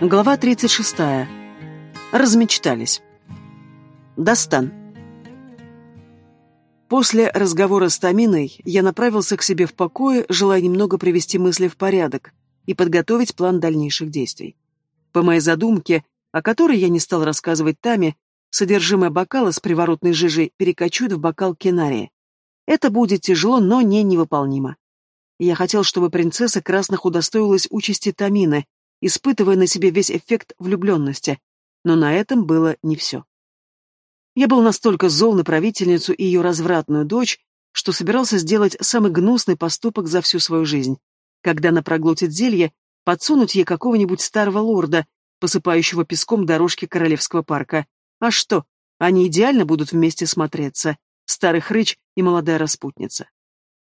Глава 36. Размечтались. Достан. После разговора с Таминой я направился к себе в покое, желая немного привести мысли в порядок и подготовить план дальнейших действий. По моей задумке, о которой я не стал рассказывать Таме, содержимое бокала с приворотной жижей перекочует в бокал кинария. Это будет тяжело, но не невыполнимо. Я хотел, чтобы принцесса Красных удостоилась участи Тамины, испытывая на себе весь эффект влюбленности, но на этом было не все. Я был настолько зол на правительницу и ее развратную дочь, что собирался сделать самый гнусный поступок за всю свою жизнь. Когда она проглотит зелье, подсунуть ей какого-нибудь старого лорда, посыпающего песком дорожки Королевского парка. А что, они идеально будут вместе смотреться, старый хрыч и молодая распутница.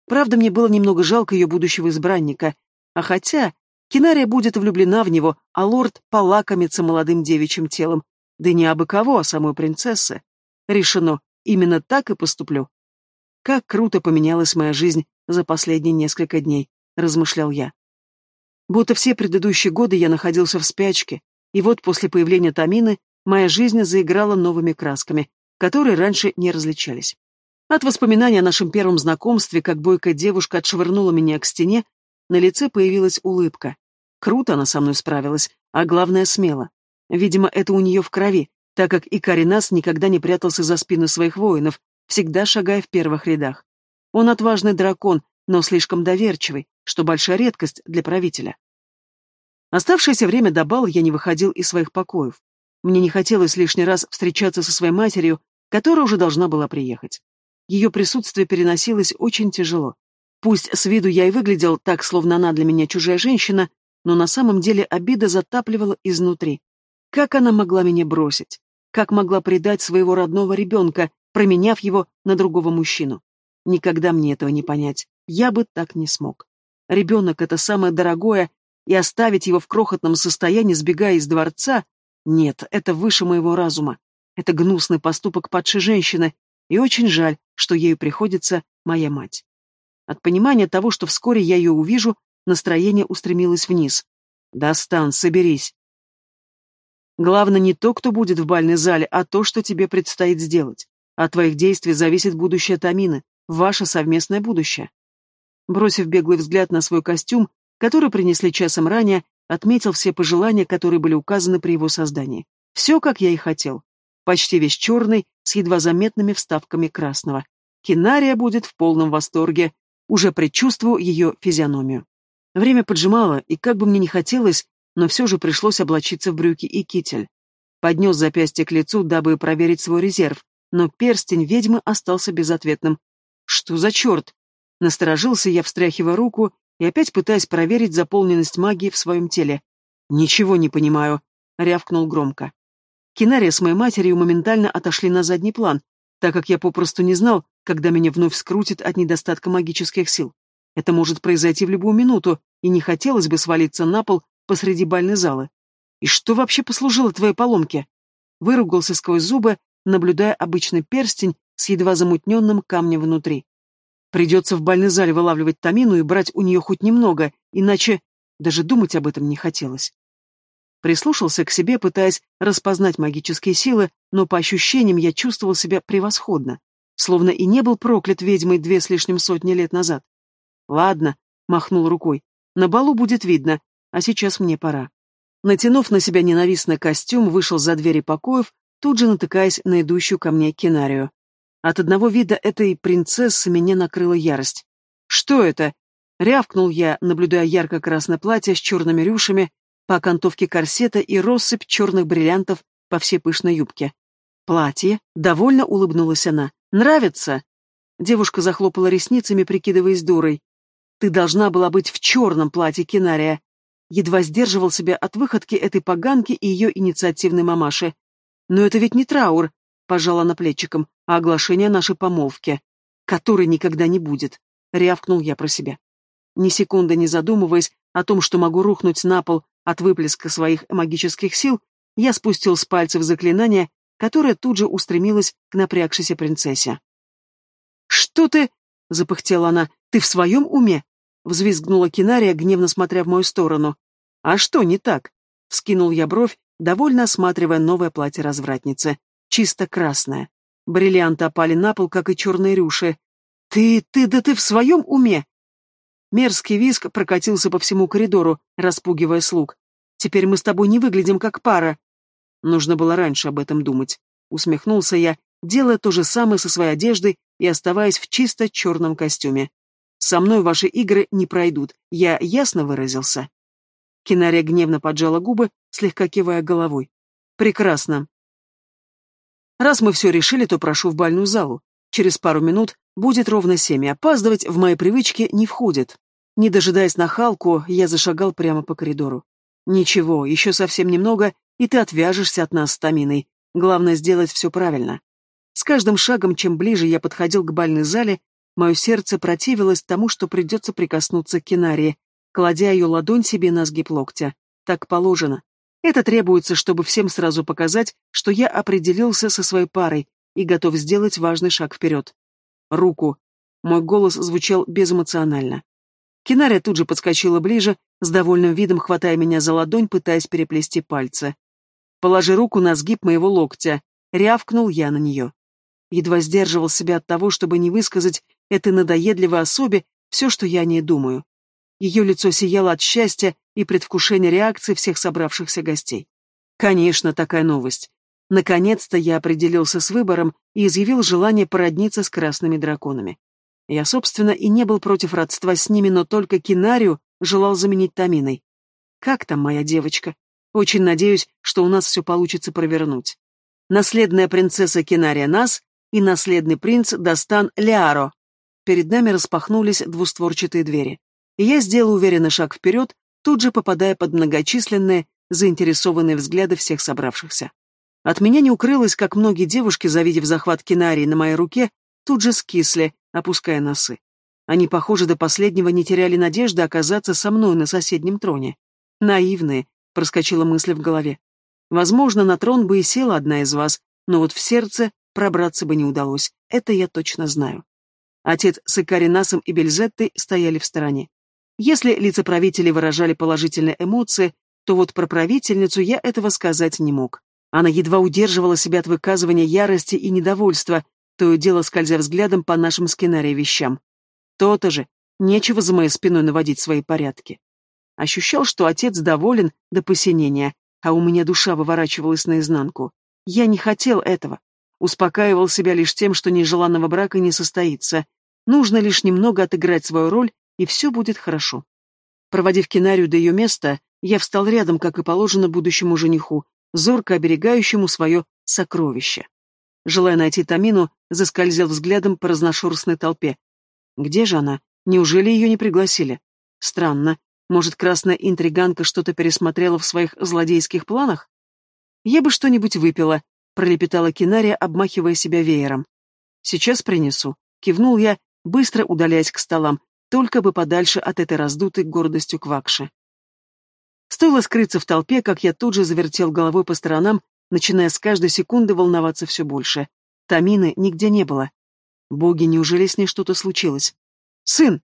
Правда, мне было немного жалко ее будущего избранника, а хотя Кинария будет влюблена в него, а лорд полакомится молодым девичьим телом. Да не абы кого, а самой принцессы. Решено, именно так и поступлю. Как круто поменялась моя жизнь за последние несколько дней, размышлял я. Будто все предыдущие годы я находился в спячке, и вот после появления Тамины моя жизнь заиграла новыми красками, которые раньше не различались. От воспоминания о нашем первом знакомстве, как бойкая девушка отшвырнула меня к стене, на лице появилась улыбка. Круто она со мной справилась, а главное, смело. Видимо, это у нее в крови, так как и Каринас никогда не прятался за спину своих воинов, всегда шагая в первых рядах. Он отважный дракон, но слишком доверчивый, что большая редкость для правителя. Оставшееся время до бала я не выходил из своих покоев. Мне не хотелось лишний раз встречаться со своей матерью, которая уже должна была приехать. Ее присутствие переносилось очень тяжело. Пусть с виду я и выглядел так, словно она для меня чужая женщина, но на самом деле обида затапливала изнутри. Как она могла меня бросить? Как могла предать своего родного ребенка, променяв его на другого мужчину? Никогда мне этого не понять. Я бы так не смог. Ребенок — это самое дорогое, и оставить его в крохотном состоянии, сбегая из дворца, нет, это выше моего разума. Это гнусный поступок падшей женщины, и очень жаль, что ею приходится моя мать. От понимания того, что вскоре я ее увижу, настроение устремилось вниз. «Достан, соберись!» Главное не то, кто будет в бальной зале, а то, что тебе предстоит сделать. От твоих действий зависит будущее Тамины, ваше совместное будущее. Бросив беглый взгляд на свой костюм, который принесли часом ранее, отметил все пожелания, которые были указаны при его создании. Все, как я и хотел. Почти весь черный, с едва заметными вставками красного. Кинария будет в полном восторге. Уже предчувствую ее физиономию. Время поджимало, и как бы мне ни хотелось, но все же пришлось облачиться в брюки и китель. Поднес запястье к лицу, дабы проверить свой резерв, но перстень ведьмы остался безответным. Что за черт? Насторожился я, встряхивая руку и опять пытаясь проверить заполненность магии в своем теле. «Ничего не понимаю», — рявкнул громко. Кинария с моей матерью моментально отошли на задний план, так как я попросту не знал, когда меня вновь скрутит от недостатка магических сил. Это может произойти в любую минуту, и не хотелось бы свалиться на пол посреди бальной залы. И что вообще послужило твоей поломке? Выругался сквозь зубы, наблюдая обычный перстень с едва замутненным камнем внутри. Придется в бальной зале вылавливать Тамину и брать у нее хоть немного, иначе даже думать об этом не хотелось. Прислушался к себе, пытаясь распознать магические силы, но по ощущениям я чувствовал себя превосходно, словно и не был проклят ведьмой две с лишним сотни лет назад. «Ладно», — махнул рукой, — «на балу будет видно, а сейчас мне пора». Натянув на себя ненавистный костюм, вышел за двери покоев, тут же натыкаясь на идущую ко мне кинарию. От одного вида этой принцессы меня накрыла ярость. «Что это?» — рявкнул я, наблюдая ярко-красное платье с черными рюшами по окантовке корсета и россыпь черных бриллиантов по всей пышной юбке. «Платье?» — довольно улыбнулась она. «Нравится?» Девушка захлопала ресницами, прикидываясь дурой. Ты должна была быть в черном платье, Кинария. Едва сдерживал себя от выходки этой поганки и ее инициативной мамаши. Но это ведь не траур, пожала на плечиком, а оглашение нашей помолвки, которой никогда не будет, рявкнул я про себя. Ни секунды не задумываясь о том, что могу рухнуть на пол от выплеска своих магических сил, я спустил с пальцев заклинание, которое тут же устремилось к напрягшейся принцессе. «Что ты?» — запыхтела она. «Ты в своем уме? Взвизгнула Кинария, гневно смотря в мою сторону. «А что не так?» — Вскинул я бровь, довольно осматривая новое платье развратницы. Чисто красное. Бриллианты опали на пол, как и черные рюши. «Ты, ты, да ты в своем уме?» Мерзкий виск прокатился по всему коридору, распугивая слуг. «Теперь мы с тобой не выглядим как пара». Нужно было раньше об этом думать. Усмехнулся я, делая то же самое со своей одеждой и оставаясь в чисто черном костюме. Со мной ваши игры не пройдут, я ясно выразился. Кинария гневно поджала губы, слегка кивая головой. Прекрасно. Раз мы все решили, то прошу в бальную залу. Через пару минут будет ровно семь, опаздывать в мои привычки не входит. Не дожидаясь нахалку, я зашагал прямо по коридору. Ничего, еще совсем немного, и ты отвяжешься от нас с Таминой. Главное сделать все правильно. С каждым шагом, чем ближе я подходил к бальной зале, мое сердце противилось тому, что придется прикоснуться к Кинарии, кладя ее ладонь себе на сгиб локтя. Так положено. Это требуется, чтобы всем сразу показать, что я определился со своей парой и готов сделать важный шаг вперед. Руку. Мой голос звучал безэмоционально. Кинария тут же подскочила ближе, с довольным видом хватая меня за ладонь, пытаясь переплести пальцы. Положи руку на сгиб моего локтя. Рявкнул я на нее едва сдерживал себя от того, чтобы не высказать этой надоедливой особе все, что я о ней думаю. Ее лицо сияло от счастья и предвкушения реакции всех собравшихся гостей. Конечно, такая новость. Наконец-то я определился с выбором и изъявил желание породниться с красными драконами. Я, собственно, и не был против родства с ними, но только Кинарию желал заменить Таминой. Как там моя девочка? Очень надеюсь, что у нас все получится провернуть. Наследная принцесса Кинария Нас и наследный принц Дастан Леаро. Перед нами распахнулись двустворчатые двери. И я сделал уверенный шаг вперед, тут же попадая под многочисленные, заинтересованные взгляды всех собравшихся. От меня не укрылось, как многие девушки, завидев захват кинарии на моей руке, тут же скисли, опуская носы. Они, похоже, до последнего не теряли надежды оказаться со мной на соседнем троне. Наивные, проскочила мысль в голове. Возможно, на трон бы и села одна из вас, но вот в сердце пробраться бы не удалось, это я точно знаю. Отец с Икаринасом и Бельзеттой стояли в стороне. Если лица правителей выражали положительные эмоции, то вот про правительницу я этого сказать не мог. Она едва удерживала себя от выказывания ярости и недовольства, то и дело скользя взглядом по нашим скинарии вещам. То-то же, нечего за моей спиной наводить свои порядки. Ощущал, что отец доволен до посинения, а у меня душа выворачивалась наизнанку. Я не хотел этого. Успокаивал себя лишь тем, что нежеланного брака не состоится. Нужно лишь немного отыграть свою роль, и все будет хорошо. Проводив Кинарию до ее места, я встал рядом, как и положено будущему жениху, зорко оберегающему свое сокровище. Желая найти Тамину, заскользил взглядом по разношерстной толпе. Где же она? Неужели ее не пригласили? Странно. Может, красная интриганка что-то пересмотрела в своих злодейских планах? Я бы что-нибудь выпила, пролепетала Кинария, обмахивая себя веером. «Сейчас принесу», — кивнул я, быстро удаляясь к столам, только бы подальше от этой раздутой гордостью квакши. Стоило скрыться в толпе, как я тут же завертел головой по сторонам, начиная с каждой секунды волноваться все больше. Тамины нигде не было. Боги, неужели с ней что-то случилось? «Сын!»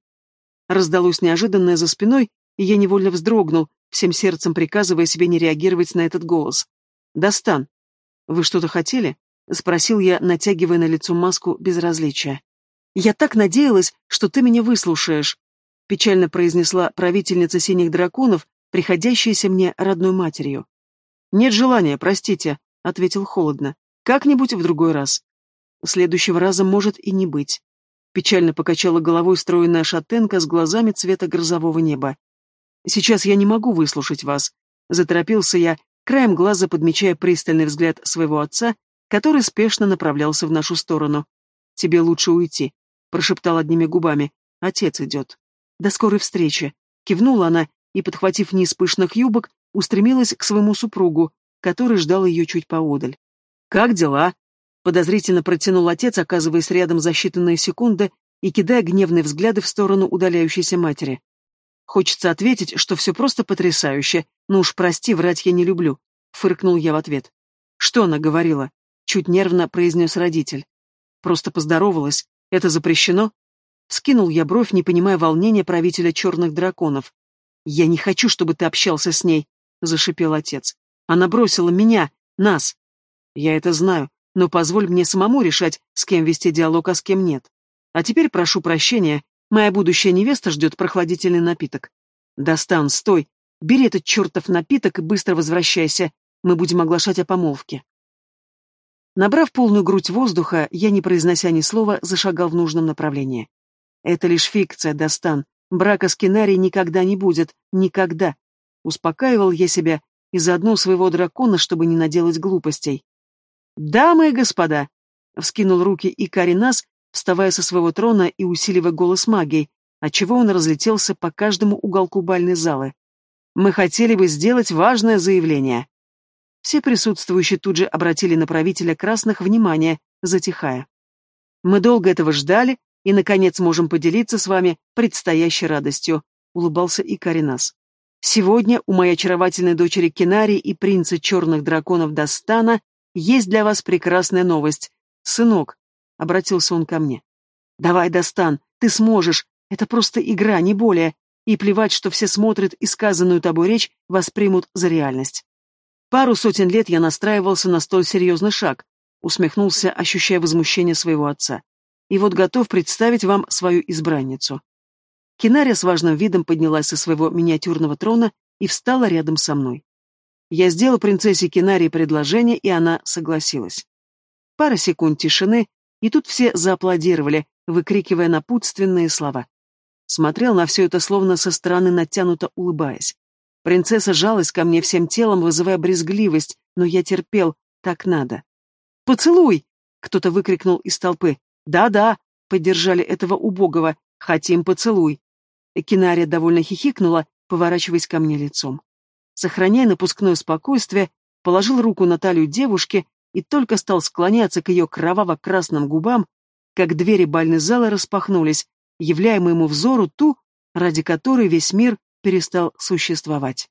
Раздалось неожиданное за спиной, и я невольно вздрогнул, всем сердцем приказывая себе не реагировать на этот голос. «Достан!» «Вы что-то хотели?» — спросил я, натягивая на лицо маску безразличия. «Я так надеялась, что ты меня выслушаешь», — печально произнесла правительница синих драконов, приходящаяся мне родной матерью. «Нет желания, простите», — ответил холодно. «Как-нибудь в другой раз». Следующего раза может и не быть. Печально покачала головой стройная шатенка с глазами цвета грозового неба. «Сейчас я не могу выслушать вас», — заторопился я, краем глаза подмечая пристальный взгляд своего отца, который спешно направлялся в нашу сторону. «Тебе лучше уйти», — прошептал одними губами. «Отец идет». «До скорой встречи», — кивнула она и, подхватив низ пышных юбок, устремилась к своему супругу, который ждал ее чуть поодаль. «Как дела?» — подозрительно протянул отец, оказываясь рядом за считанные секунды и кидая гневные взгляды в сторону удаляющейся матери. Хочется ответить, что все просто потрясающе, но уж прости, врать я не люблю. Фыркнул я в ответ. Что она говорила? Чуть нервно произнес родитель. Просто поздоровалась. Это запрещено? Скинул я бровь, не понимая волнения правителя черных драконов. Я не хочу, чтобы ты общался с ней. — зашипел отец. «Она бросила меня, нас!» «Я это знаю, но позволь мне самому решать, с кем вести диалог, а с кем нет. А теперь прошу прощения, моя будущая невеста ждет прохладительный напиток. Достан, стой, бери этот чертов напиток и быстро возвращайся, мы будем оглашать о помолвке». Набрав полную грудь воздуха, я, не произнося ни слова, зашагал в нужном направлении. Это лишь фикция, Достан. Брака с Кинарией никогда не будет. Никогда. Успокаивал я себя и заодно своего дракона, чтобы не наделать глупостей. «Дамы и господа!» — вскинул руки и Каринас, вставая со своего трона и усиливая голос магией, отчего он разлетелся по каждому уголку бальной залы. «Мы хотели бы сделать важное заявление». Все присутствующие тут же обратили на правителя красных внимание, затихая. «Мы долго этого ждали и, наконец, можем поделиться с вами предстоящей радостью», — улыбался и Каринас. «Сегодня у моей очаровательной дочери Кинари и принца черных драконов Дастана есть для вас прекрасная новость. Сынок, обратился он ко мне. Давай, Достан, ты сможешь. Это просто игра, не более. И плевать, что все смотрят и сказанную тобой речь воспримут за реальность. Пару сотен лет я настраивался на столь серьезный шаг, усмехнулся, ощущая возмущение своего отца. И вот готов представить вам свою избранницу. Кинария с важным видом поднялась со своего миниатюрного трона и встала рядом со мной. Я сделал принцессе Кинарии предложение, и она согласилась. Пара секунд тишины, и тут все зааплодировали, выкрикивая напутственные слова. Смотрел на все это словно со стороны натянуто улыбаясь. Принцесса жалась ко мне всем телом, вызывая брезгливость, но я терпел, так надо. «Поцелуй!» — кто-то выкрикнул из толпы. «Да-да!» — поддержали этого убогого. «Хотим поцелуй!» Кинария довольно хихикнула, поворачиваясь ко мне лицом сохраняя напускное спокойствие, положил руку на талию девушки и только стал склоняться к ее кроваво-красным губам, как двери бальной зала распахнулись, являя моему взору ту, ради которой весь мир перестал существовать.